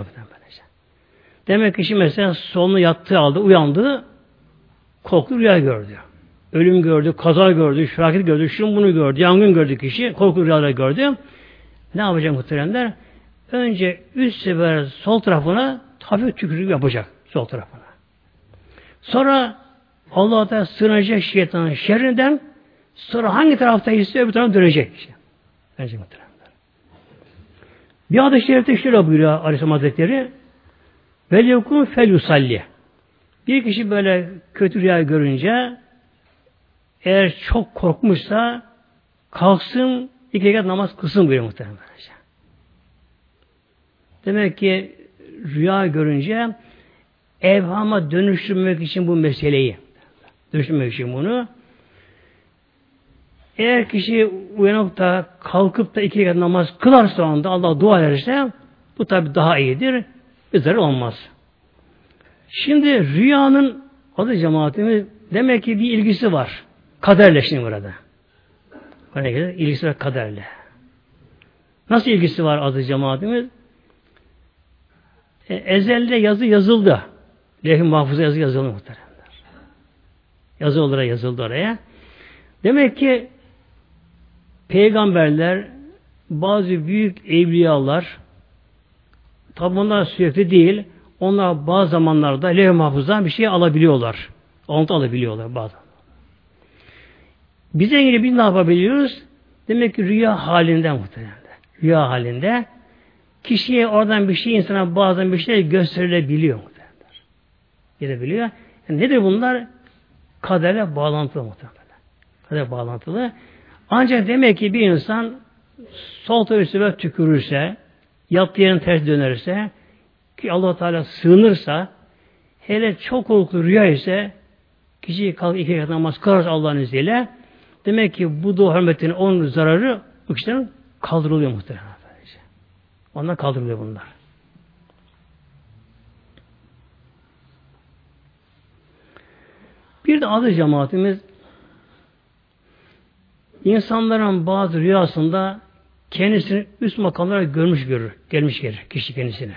Demek ki şimdi mesela solunu yattığı aldı, uyandı, korktu rüya gördü. Ölüm gördü, kaza gördü, felaket gördü, şunu bunu gördü, yangın gördü kişi, korku rüyalar gördü. Ne yapacak muhteremler? Önce üst sefer sol tarafına hafif tükürük yapacak sol tarafına. Sonra Allah da sığınacak şeytanın şerrinden sonra hangi tarafta ise öbür tarafa dönecek. Işte. Bence muhteremler. Bir hadis-i şerifte şöyle buyuruyor Aleyhisselam Hazretleri Vel yekun fel yusalli. Bir kişi böyle kötü rüya görünce eğer çok korkmuşsa kalksın iki rekat namaz kılsın buyuruyor muhtemelen. Demek ki rüya görünce evhama dönüştürmek için bu meseleyi dönüştürmek için bunu eğer kişi uyanıp da kalkıp da iki rekat namaz kılarsa onda Allah dua ederse bu tabi daha iyidir zarar olmaz. Şimdi rüyanın adı cemaatimiz demek ki bir ilgisi var. Kaderle şimdi burada. Bana göre ilgisi var kaderle. Nasıl ilgisi var adı cemaatimiz? E, ezelde yazı yazıldı. Lehim mahfuza yazı yazıldı muhteremler. Yazı olarak yazıldı oraya. Demek ki peygamberler bazı büyük evliyalar Tabi bunlar sürekli değil. Onlar bazı zamanlarda levh mahfuzdan bir şey alabiliyorlar. Onu alabiliyorlar bazen. Bize ilgili biz ne yapabiliyoruz? Demek ki rüya halinde muhtemelen. Rüya halinde kişiye oradan bir şey insana bazen bir şey gösterilebiliyor muhtemelen. Gelebiliyor. Yani nedir bunlar? Kaderle bağlantılı muhtemelen. Kaderle bağlantılı. Ancak demek ki bir insan sol tarafı tükürürse, yaptığı yerin ters dönerse ki allah Teala sığınırsa hele çok korkulu rüya ise kişi kalk iki rekat namaz kılarsa Allah'ın izniyle demek ki bu dua hürmetinin onun zararı bu kişiden kaldırılıyor muhtemelen. Ondan kaldırılıyor bunlar. Bir de adı cemaatimiz insanların bazı rüyasında kendisini üst makamlara görmüş görür. Gelmiş gelir kişi kendisine.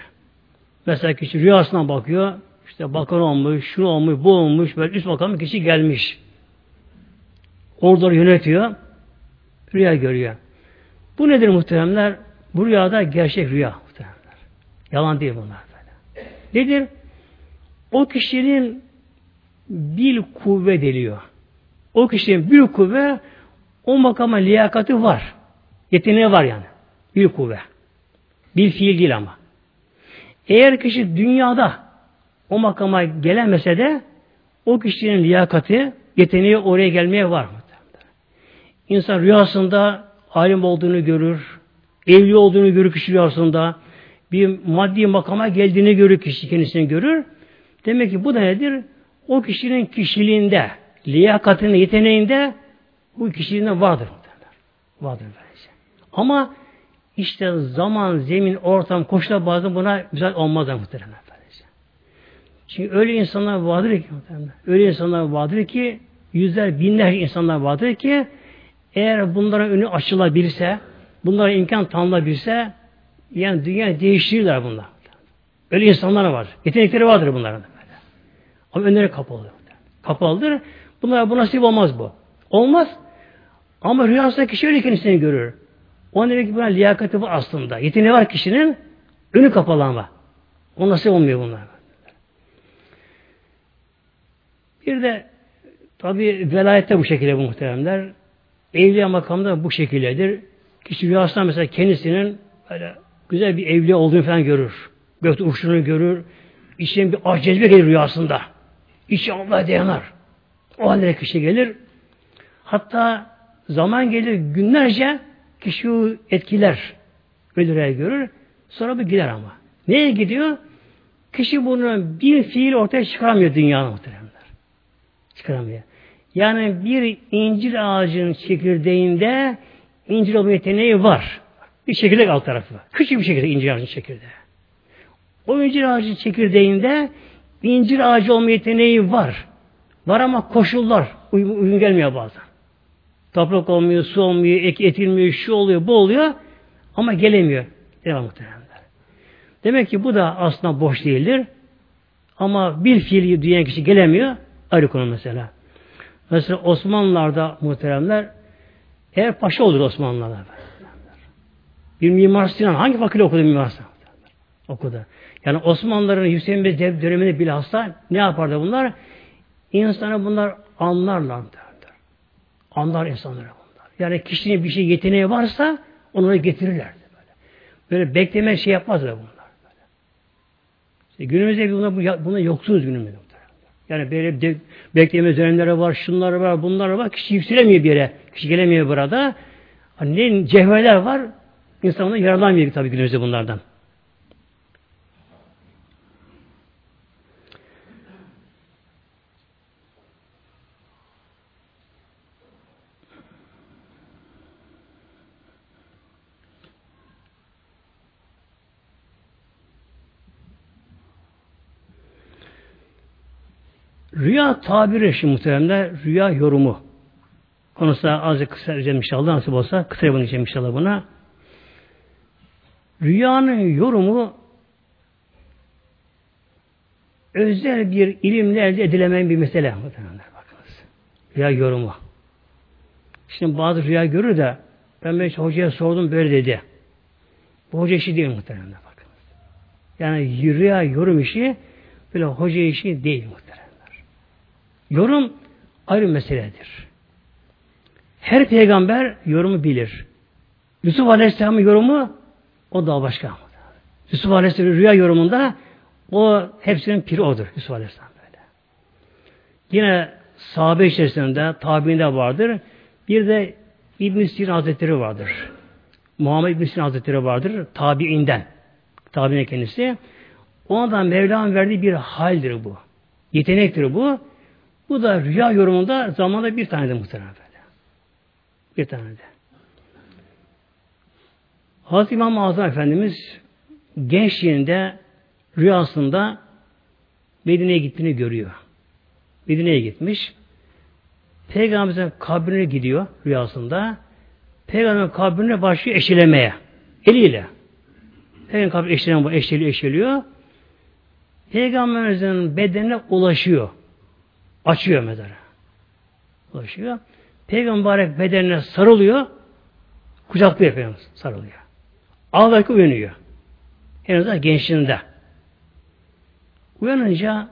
Mesela kişi rüyasına bakıyor. işte bakan olmuş, şu olmuş, bu olmuş. Böyle üst makamı kişi gelmiş. Orduları yönetiyor. Rüya görüyor. Bu nedir muhteremler? Bu rüyada gerçek rüya muhteremler. Yalan değil bunlar böyle. Nedir? O kişinin bir kuvve deliyor. O kişinin bir kuvve o makama liyakati var. Yeteneği var yani. Bir kuvve. Bir fiil değil ama. Eğer kişi dünyada o makama gelemese de o kişinin liyakati, yeteneği oraya gelmeye var. İnsan rüyasında alim olduğunu görür, evli olduğunu görür kişi rüyasında, bir maddi makama geldiğini görür kişi kendisini görür. Demek ki bu da nedir? O kişinin kişiliğinde, liyakatinde, yeteneğinde bu kişiliğinde vardır. Vardır böylece. Ama işte zaman, zemin, ortam, koşullar bazen buna güzel olmaz muhtemelen. Çünkü öyle insanlar vardır ki öyle insanlar vardır ki yüzler, binler insanlar vardır ki eğer bunlara önü açılabilirse, bunlara imkan tanınabilirse yani dünya değiştirirler bunlar. Öyle insanlar var. Yetenekleri vardır bunların. Ama önleri kapalı. Kapalıdır. Bunlara bu nasip olmaz bu. Olmaz. Ama rüyasında kişi öyle kendisini görür. O demek ki buna liyakati var aslında. Yeteneği var kişinin. Önü kapalı ama. O nasip olmuyor bunlar. Bir de tabi velayette bu şekilde bu muhteremler. Evliya makamda bu şekildedir. Kişi rüyasında mesela kendisinin böyle güzel bir evliya olduğunu falan görür. Gökte uçtuğunu görür. İçine bir aç cezbe gelir rüyasında. İçi Allah'a dayanar. O halde kişi gelir. Hatta zaman gelir günlerce kişi etkiler. Öyle görür. Sonra bu gider ama. Neye gidiyor? Kişi bunu bir fiil ortaya çıkaramıyor dünyanın muhteremler. Çıkaramıyor. Yani bir incir ağacının çekirdeğinde incir olma yeteneği var. Bir çekirdek alt tarafı. Küçük bir çekirdek incir ağacının çekirdeği. O incir ağacı çekirdeğinde incir ağacı olma yeteneği var. Var ama koşullar uygun gelmiyor bazen. Toprak olmuyor, su olmuyor, ek etilmiyor, şu oluyor, bu oluyor ama gelemiyor. Devam muhtemelen. Demek ki bu da aslında boş değildir. Ama bir fiili duyan kişi gelemiyor. Ayrı konu mesela. Mesela Osmanlılar'da muhteremler eğer paşa olur Osmanlılar'da. Bir Mimar Sinan hangi fakülte okudu Mimar Sinan? Okudu. Yani Osmanlıların Hüseyin Bey döneminde bilhassa ne yapardı bunlar? İnsanı bunlar anlarlar derler. Anlar insanları bunlar. Yani kişinin bir şey yeteneği varsa onları getirirlerdi böyle. Böyle bekleme şey yapmazlar bunlar. Böyle. İşte günümüzde buna, buna yoksunuz günümüzde. Yani böyle de, bekleme dönemleri var, şunlar var, bunlar var. Kişi yükselemiyor bir yere. Kişi gelemiyor burada. Hani ne cevherler var. İnsanlar yararlanmıyor tabii günümüzde bunlardan. Rüya tabiri şimdi muhteremler, rüya yorumu. Konusu azıcık kısa edeceğim inşallah, nasip olsa kısa yapacağım inşallah buna. Rüyanın yorumu özel bir ilimle elde edilemeyen bir mesele. Muhteremler bakınız. Rüya yorumu. Şimdi bazı rüya görür de ben böyle hocaya sordum böyle dedi. Bu hoca işi değil muhteremler bakınız. Yani rüya yorum işi böyle hoca işi değil muhterem. Yorum ayrı meseledir. Her peygamber yorumu bilir. Yusuf Aleyhisselam'ın yorumu o daha başka. Yusuf Aleyhisselam'ın rüya yorumunda o hepsinin piri odur. Yusuf Aleyhisselam böyle. Yine sahabe içerisinde tabiinde vardır. Bir de İbn Sirin Hazretleri vardır. Muhammed İbn Sirin Hazretleri vardır. Tabiinden. Tabiine kendisi. Ona da Mevla'nın verdiği bir haldir bu. Yetenektir bu. Bu da rüya yorumunda zamanda bir tane de muhtemelen böyle. Bir tane de. Hazreti İmam Azam Efendimiz gençliğinde rüyasında Medine'ye gittiğini görüyor. Medine'ye gitmiş. Peygamberimizin kabrine gidiyor rüyasında. Peygamberin kabrine başlıyor eşelemeye. Eliyle. Peygamber kabri eşeliyor, eşeliyor, eşeliyor. Peygamberimizin bedenine ulaşıyor. Açıyor mezarı. Ulaşıyor. Peygamber bedenine sarılıyor. Kucaklıyor Peygamber sarılıyor. Ağlarken uyanıyor. En azından gençliğinde. Uyanınca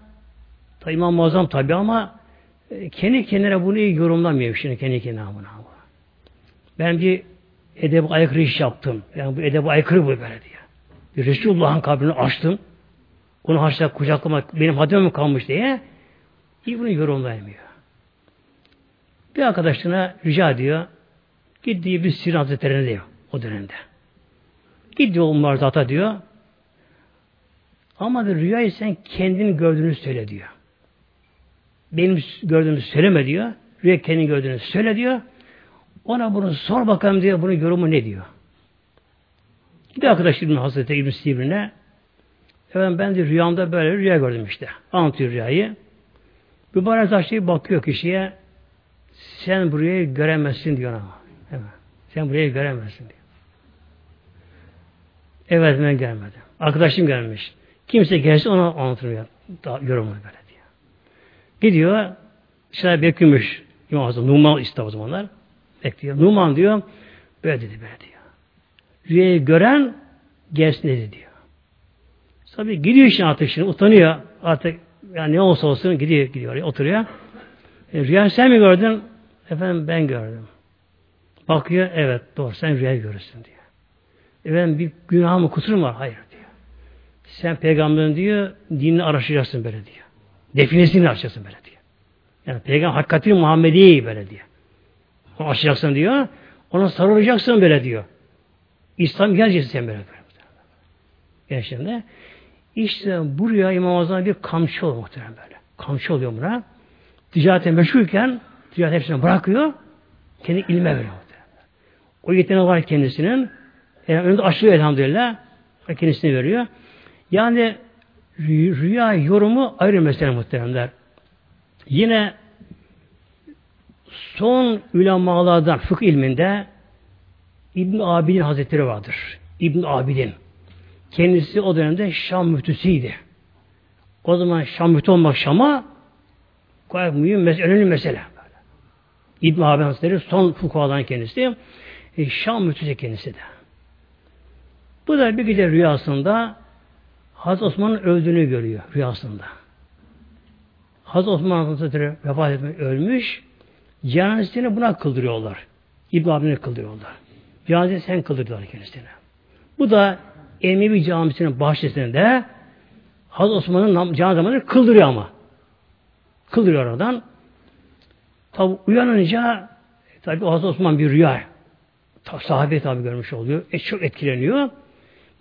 tabi İmam Muazzam tabi ama e, kendi kendine bunu iyi yorumlamıyor şimdi kendi kendine bunu. Ben bir edeb aykırı iş yaptım. Yani bu edeb aykırı bu böyle diye. Resulullah'ın kabrini açtım. Onu haşla kucaklamak benim hadime mi kalmış diye iyi bunu yorumlayamıyor. Bir arkadaşına rica ediyor. Git diye bir Sirin Hazretleri'ne diyor o dönemde. Git diyor Umar Zata diyor. Ama bir rüyayı sen kendin gördüğünü söyle diyor. Benim gördüğümü söyleme diyor. Rüya kendin gördüğünü söyle diyor. Ona bunu sor bakalım diyor. Bunun yorumu ne diyor. Bir arkadaş İbn Hazreti İbn Sibrin'e efendim ben de rüyamda böyle rüya gördüm işte. Anlatıyor rüyayı. Mübarek Taşlı bakıyor kişiye sen burayı göremezsin diyor ama. Evet. Sen burayı göremezsin diyor. Evet ben gelmedim. Arkadaşım gelmiş. Kimse gelse ona anlatmıyor. Yorumunu böyle diyor. Gidiyor dışarı bekliyormuş. İmam Hazretleri Numan işte o zamanlar. Bekliyor. Numan diyor böyle dedi böyle diyor. Rüyayı gören gelsin dedi diyor. Tabi gidiyor işin artık utanıyor. Artık yani ne olsa olsun gidiyor gidiyor oturuyor. E, rüya sen mi gördün? Efendim ben gördüm. Bakıyor evet doğru sen rüya görürsün diyor. Efendim bir günah mı kusurum var? Hayır diyor. Sen peygamberin diyor dinini araştıracaksın böyle diyor. Definesini açacaksın böyle diyor. Yani peygamber hakikati Muhammedi böyle diyor. Onu açacaksın diyor. Ona sarılacaksın böyle diyor. İslam geleceksin sen böyle. Gençlerinde. İşte buraya İmam Azam bir kamçı oluyor muhtemelen böyle. Kamçı oluyor buna. Ticarete meşgulken ticaret hepsini bırakıyor. Kendi ilme veriyor muhtemelen. O yeteneği var kendisinin. Yani önünde aşılıyor elhamdülillah. Kendisini veriyor. Yani rüya yorumu ayrı mesele muhteremler. Yine son ulemalardan fıkıh ilminde İbn Abidin Hazretleri vardır. İbn Abidin. Kendisi o dönemde Şam müftüsüydü. O zaman Şam müftü olmak Şam'a gayet mühim, önemli mesele. İbn Abidin Hazretleri son fukahadan kendisi. E, Şam müftüsü kendisi de. Bu da bir gece rüyasında Hazreti Osman'ın öldüğünü görüyor rüyasında. Hazreti Osman Hazretleri vefat etmiş, ölmüş. Cenazesini buna kıldırıyorlar. İbn abine kıldırıyorlar. Cenazeyi sen kıldırdılar kendisine. Bu da Emevi Camisi'nin bahçesinde Hazreti Osman'ın cenazesini kıldırıyor ama. Kıldırıyor oradan. Tabi uyanınca tabi Hazreti Osman bir rüya sahabe tabi görmüş oluyor. E, çok etkileniyor.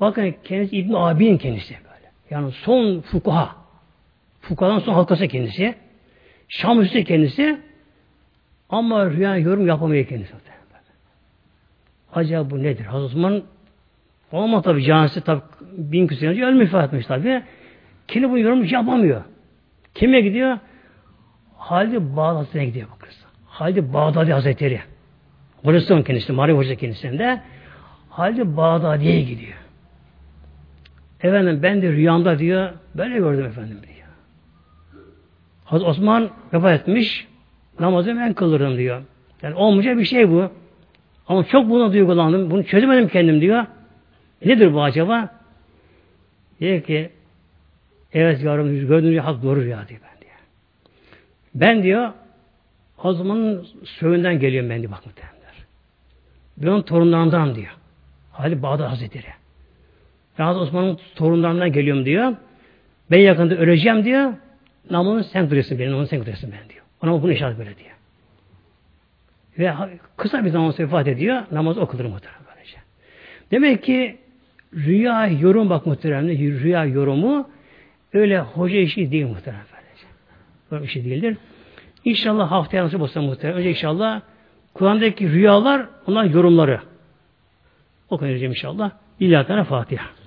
Bakın kendisi İbn Abi'nin kendisi böyle. Yani son fukaha. Fukahadan son halkası kendisi. Şam üstü kendisi. Ama rüya yorum yapamıyor kendisi. Acaba bu nedir? Hazreti Osman ama tabi canisi tabi bin küsur önce ölmüş etmiş tabi. Kendi bu yorum yapamıyor. Kime gidiyor? Halid Bağdat'a gidiyor bu kız. Halid Bağdadi Hazretleri. Hocası kendisi, Mari Hoca kendisinde. Halid Bağdadi'ye gidiyor. Efendim ben de rüyamda diyor, böyle gördüm efendim diyor. Hazreti Osman vefat etmiş, namazı ben kılırım diyor. Yani olmayacak bir şey bu. Ama çok buna duygulandım, bunu çözemedim kendim diyor. Nedir bu acaba? Diyor ki, evet yavrum gördüğün hak doğru ya diyor ben diyor. Ben diyor, Osman'ın soyundan geliyorum ben diyor bak muhtemelenler. Ben onun torunlarından diyor. Halid Bağdat Hazretleri. Yalnız Osman'ın torunlarından geliyorum diyor. Ben yakında öleceğim diyor. Namını sen kılıyorsun benim, onu sen kılıyorsun ben diyor. Ona bunu işaret böyle diyor. Ve kısa bir zaman sonra vefat ediyor. Namaz okulur muhtemelen böylece. Demek ki rüya yorum bak muhtemelen rüya yorumu öyle hoca işi değil böylece. Böyle şey değildir. İnşallah haftaya nasıl olsa muhtemelen. Önce inşallah Kur'an'daki rüyalar onlar yorumları. O inşallah. İlahi Fatiha.